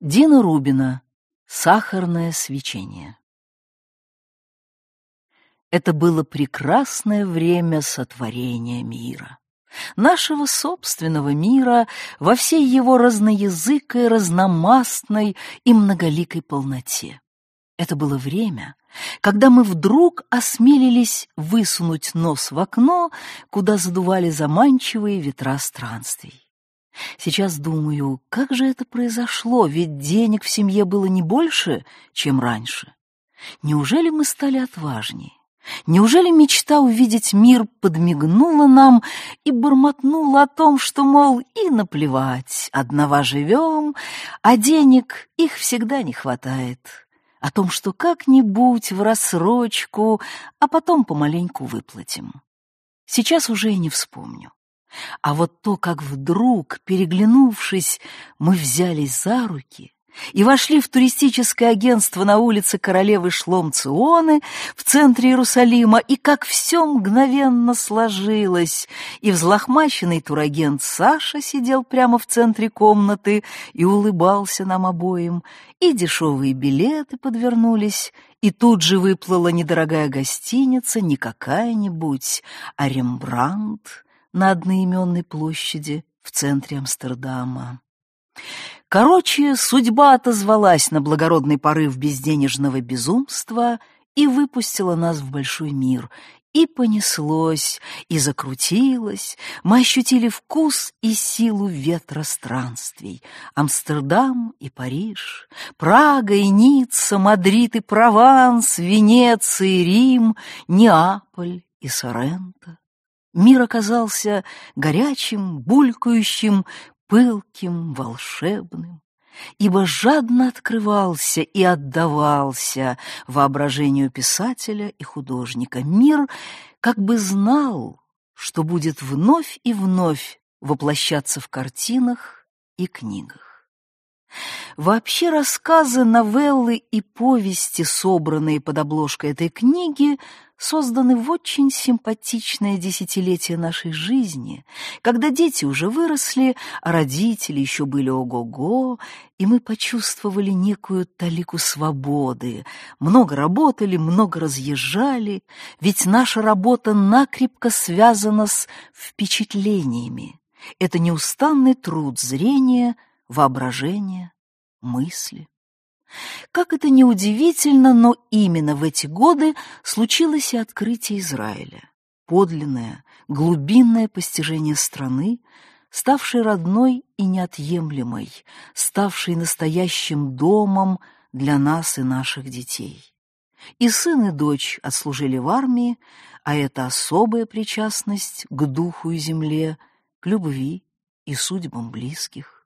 Дина Рубина «Сахарное свечение». Это было прекрасное время сотворения мира. Нашего собственного мира во всей его разноязыкой, разномастной и многоликой полноте. Это было время, когда мы вдруг осмелились высунуть нос в окно, куда задували заманчивые ветра странствий. Сейчас думаю, как же это произошло, ведь денег в семье было не больше, чем раньше. Неужели мы стали отважнее? Неужели мечта увидеть мир подмигнула нам и бормотнула о том, что, мол, и наплевать, одного живем, а денег их всегда не хватает, о том, что как-нибудь в рассрочку, а потом помаленьку выплатим. Сейчас уже и не вспомню. А вот то, как вдруг, переглянувшись, мы взялись за руки и вошли в туристическое агентство на улице королевы Шлом-Ционы в центре Иерусалима, и как все мгновенно сложилось, и взлохмаченный турагент Саша сидел прямо в центре комнаты и улыбался нам обоим, и дешевые билеты подвернулись, и тут же выплыла недорогая гостиница, не какая-нибудь, а Рембрандт, на одноименной площади в центре Амстердама. Короче, судьба отозвалась на благородный порыв безденежного безумства и выпустила нас в большой мир. И понеслось, и закрутилось. Мы ощутили вкус и силу ветра странствий. Амстердам и Париж, Прага и Ницца, Мадрид и Прованс, Венеция и Рим, Неаполь и Сорренто. Мир оказался горячим, булькающим, пылким, волшебным, ибо жадно открывался и отдавался воображению писателя и художника. Мир как бы знал, что будет вновь и вновь воплощаться в картинах и книгах. Вообще рассказы, новеллы и повести, собранные под обложкой этой книги, созданы в очень симпатичное десятилетие нашей жизни, когда дети уже выросли, а родители еще были ого-го, и мы почувствовали некую талику свободы, много работали, много разъезжали, ведь наша работа накрепко связана с впечатлениями. Это неустанный труд зрения, воображения, мысли. Как это ни удивительно, но именно в эти годы случилось и открытие Израиля. Подлинное, глубинное постижение страны, ставшей родной и неотъемлемой, ставшей настоящим домом для нас и наших детей. И сын, и дочь отслужили в армии, а это особая причастность к духу и земле, к любви и судьбам близких.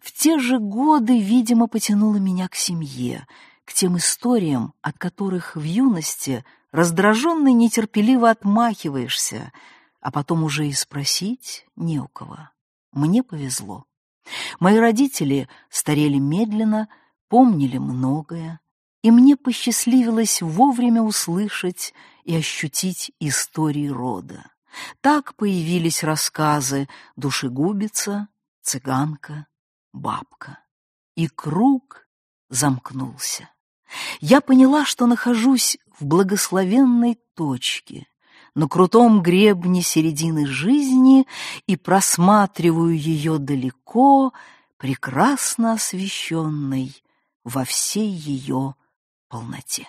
В те же годы, видимо, потянуло меня к семье, к тем историям, от которых в юности раздраженный нетерпеливо отмахиваешься, а потом уже и спросить не у кого. Мне повезло. Мои родители старели медленно, помнили многое, и мне посчастливилось вовремя услышать и ощутить истории рода. Так появились рассказы «Душегубица», «Цыганка», бабка. И круг замкнулся. Я поняла, что нахожусь в благословенной точке, на крутом гребне середины жизни и просматриваю ее далеко, прекрасно освещенной во всей ее полноте.